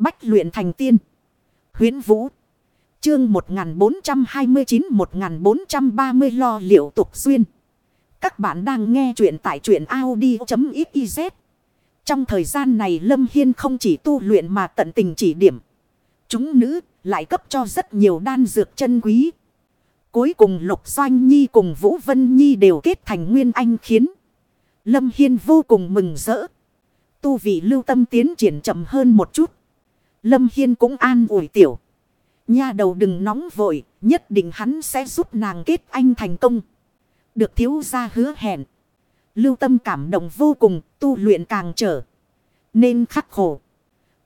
Bách luyện thành tiên. Huyến Vũ. Chương 1429-1430 lo liệu tục duyên. Các bạn đang nghe truyện tại truyện Audi.xyz. Trong thời gian này Lâm Hiên không chỉ tu luyện mà tận tình chỉ điểm. Chúng nữ lại cấp cho rất nhiều đan dược chân quý. Cuối cùng Lục Doanh Nhi cùng Vũ Vân Nhi đều kết thành nguyên anh khiến. Lâm Hiên vô cùng mừng rỡ. Tu vị lưu tâm tiến triển chậm hơn một chút. Lâm Hiên cũng an ủi tiểu. Nha đầu đừng nóng vội, nhất định hắn sẽ giúp nàng kết anh thành công. Được thiếu gia hứa hẹn. Lưu tâm cảm động vô cùng, tu luyện càng trở. Nên khắc khổ.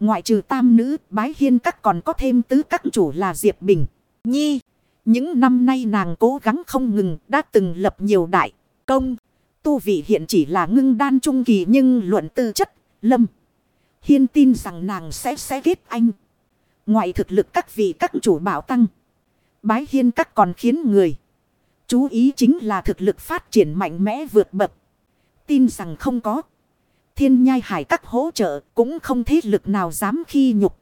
Ngoại trừ tam nữ, bái hiên các còn có thêm tứ các chủ là Diệp Bình. Nhi, những năm nay nàng cố gắng không ngừng, đã từng lập nhiều đại công. Tu vị hiện chỉ là ngưng đan trung kỳ nhưng luận tư chất, lâm. Hiên tin rằng nàng sẽ sẽ kết anh. Ngoại thực lực các vị các chủ bảo tăng. Bái hiên các còn khiến người. Chú ý chính là thực lực phát triển mạnh mẽ vượt bậc. Tin rằng không có. Thiên nhai hải các hỗ trợ cũng không thế lực nào dám khi nhục.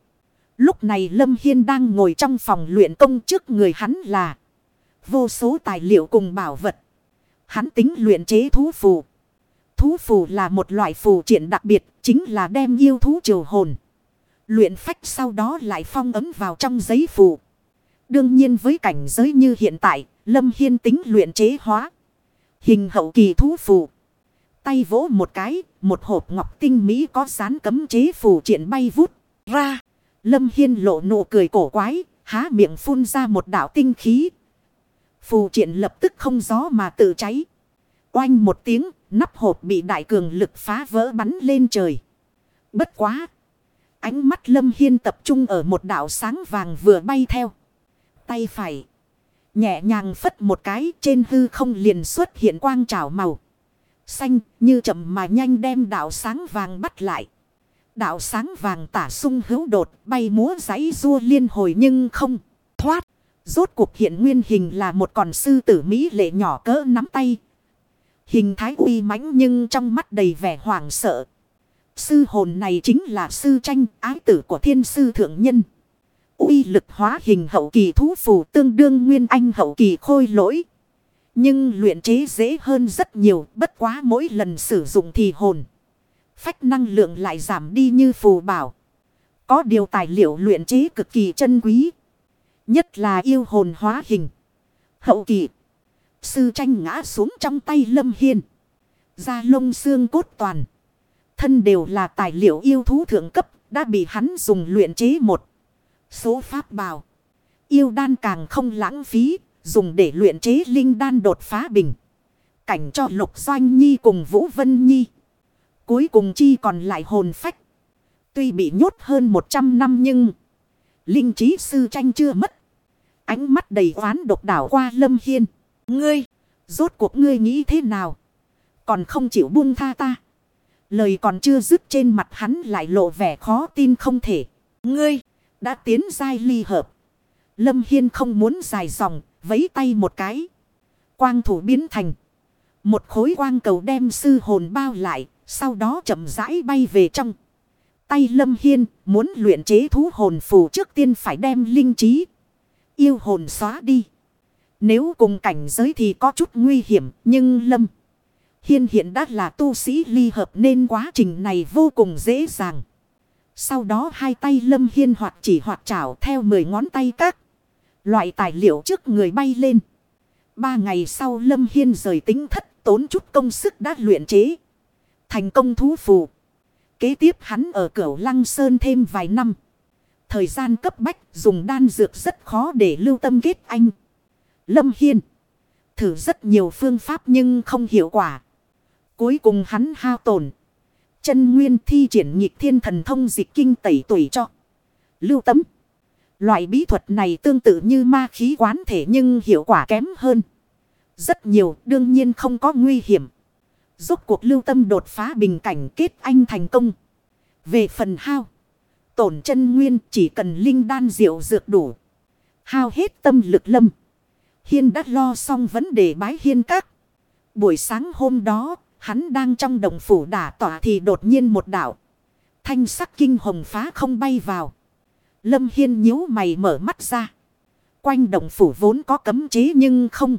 Lúc này Lâm Hiên đang ngồi trong phòng luyện công trước người hắn là. Vô số tài liệu cùng bảo vật. Hắn tính luyện chế thú phù. Thú phù là một loại phù triện đặc biệt, chính là đem yêu thú triều hồn. Luyện phách sau đó lại phong ấm vào trong giấy phù. Đương nhiên với cảnh giới như hiện tại, Lâm Hiên tính luyện chế hóa. Hình hậu kỳ thú phù. Tay vỗ một cái, một hộp ngọc tinh mỹ có sán cấm chế phù triện bay vút ra. Lâm Hiên lộ nụ cười cổ quái, há miệng phun ra một đảo tinh khí. Phù triện lập tức không gió mà tự cháy. Oanh một tiếng, nắp hộp bị đại cường lực phá vỡ bắn lên trời. Bất quá! Ánh mắt Lâm Hiên tập trung ở một đảo sáng vàng vừa bay theo. Tay phải. Nhẹ nhàng phất một cái trên hư không liền xuất hiện quang trảo màu. Xanh như chậm mà nhanh đem đảo sáng vàng bắt lại. Đạo sáng vàng tả sung hữu đột bay múa giấy rua liên hồi nhưng không thoát. Rốt cuộc hiện nguyên hình là một con sư tử Mỹ lệ nhỏ cỡ nắm tay. Hình thái uy mãnh nhưng trong mắt đầy vẻ hoảng sợ. Sư hồn này chính là sư tranh, ái tử của thiên sư thượng nhân. uy lực hóa hình hậu kỳ thú phù tương đương nguyên anh hậu kỳ khôi lỗi. Nhưng luyện chế dễ hơn rất nhiều, bất quá mỗi lần sử dụng thì hồn phách năng lượng lại giảm đi như phù bảo. Có điều tài liệu luyện chế cực kỳ chân quý. Nhất là yêu hồn hóa hình. Hậu kỳ. Sư tranh ngã xuống trong tay Lâm Hiên. Da lông xương cốt toàn. Thân đều là tài liệu yêu thú thượng cấp. Đã bị hắn dùng luyện chế một. Số pháp bào. Yêu đan càng không lãng phí. Dùng để luyện chế linh đan đột phá bình. Cảnh cho Lục Doanh Nhi cùng Vũ Vân Nhi. Cuối cùng chi còn lại hồn phách. Tuy bị nhốt hơn 100 năm nhưng. Linh trí sư tranh chưa mất. Ánh mắt đầy oán độc đảo qua lâm hiên. Ngươi. Rốt cuộc ngươi nghĩ thế nào? Còn không chịu buông tha ta. Lời còn chưa dứt trên mặt hắn lại lộ vẻ khó tin không thể. Ngươi. Đã tiến giai ly hợp. Lâm Hiên không muốn dài dòng. Vấy tay một cái. Quang thủ biến thành. Một khối quang cầu đem sư hồn bao lại. Sau đó chậm rãi bay về trong. Tay Lâm Hiên muốn luyện chế thú hồn phù trước tiên phải đem linh trí. Yêu hồn xóa đi. Nếu cùng cảnh giới thì có chút nguy hiểm. Nhưng Lâm Hiên hiện đã là tu sĩ ly hợp nên quá trình này vô cùng dễ dàng. Sau đó hai tay Lâm Hiên hoặc chỉ hoặc chảo theo mười ngón tay các. Loại tài liệu trước người bay lên. Ba ngày sau Lâm Hiên rời tính thất tốn chút công sức đã luyện chế, thành công thú phù. Kế tiếp hắn ở cửu lăng sơn thêm vài năm. Thời gian cấp bách dùng đan dược rất khó để lưu tâm kết anh. Lâm Hiên. Thử rất nhiều phương pháp nhưng không hiệu quả. Cuối cùng hắn hao tổn. Chân nguyên thi triển nghịch thiên thần thông dịch kinh tẩy tuổi cho. Lưu tâm. Loại bí thuật này tương tự như ma khí quán thể nhưng hiệu quả kém hơn. Rất nhiều, đương nhiên không có nguy hiểm. Rốt cuộc lưu tâm đột phá bình cảnh kết anh thành công. Về phần hao. Tổn chân nguyên chỉ cần linh đan diệu dược đủ. Hao hết tâm lực lâm. Hiên đã lo xong vấn đề bái hiên các. Buổi sáng hôm đó, hắn đang trong đồng phủ đả tỏa thì đột nhiên một đảo. Thanh sắc kinh hồng phá không bay vào. Lâm Hiên nhíu mày mở mắt ra. Quanh động phủ vốn có cấm chế nhưng không.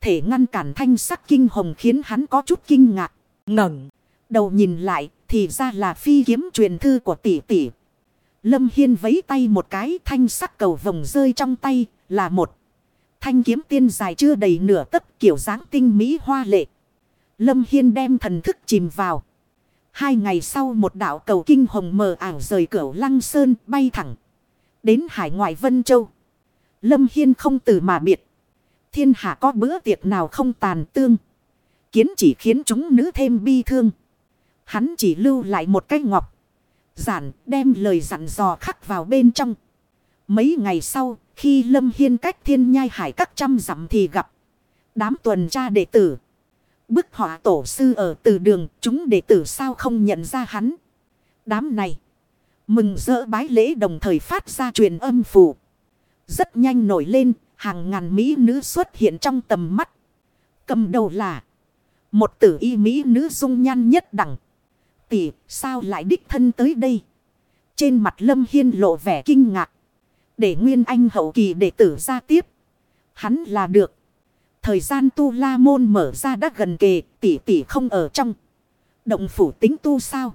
Thể ngăn cản thanh sắc kinh hồng khiến hắn có chút kinh ngạc. ngẩng Đầu nhìn lại thì ra là phi kiếm truyền thư của tỷ tỷ. Lâm Hiên vấy tay một cái thanh sắc cầu vòng rơi trong tay là một. Thanh kiếm tiên dài chưa đầy nửa tấc kiểu dáng tinh mỹ hoa lệ. Lâm Hiên đem thần thức chìm vào. Hai ngày sau một đạo cầu kinh hồng mờ ảo rời cửa lăng sơn bay thẳng. Đến hải ngoại Vân Châu. Lâm Hiên không từ mà biệt. Thiên hạ có bữa tiệc nào không tàn tương. Kiến chỉ khiến chúng nữ thêm bi thương. Hắn chỉ lưu lại một cái ngọc. Giản đem lời dặn dò khắc vào bên trong. Mấy ngày sau, khi Lâm Hiên cách thiên nhai hải các trăm dặm thì gặp. Đám tuần tra đệ tử. Bức họa tổ sư ở từ đường, chúng đệ tử sao không nhận ra hắn. Đám này. Mừng rỡ bái lễ đồng thời phát ra truyền âm phù. Rất nhanh nổi lên, hàng ngàn mỹ nữ xuất hiện trong tầm mắt. Cầm đầu là một tử y mỹ nữ dung nhan nhất đẳng. Tỷ, sao lại đích thân tới đây? Trên mặt Lâm Hiên lộ vẻ kinh ngạc. Để Nguyên Anh hậu kỳ đệ tử ra tiếp. Hắn là được. Thời gian tu la môn mở ra đã gần kề, tỷ tỷ không ở trong. Động phủ tính tu sao?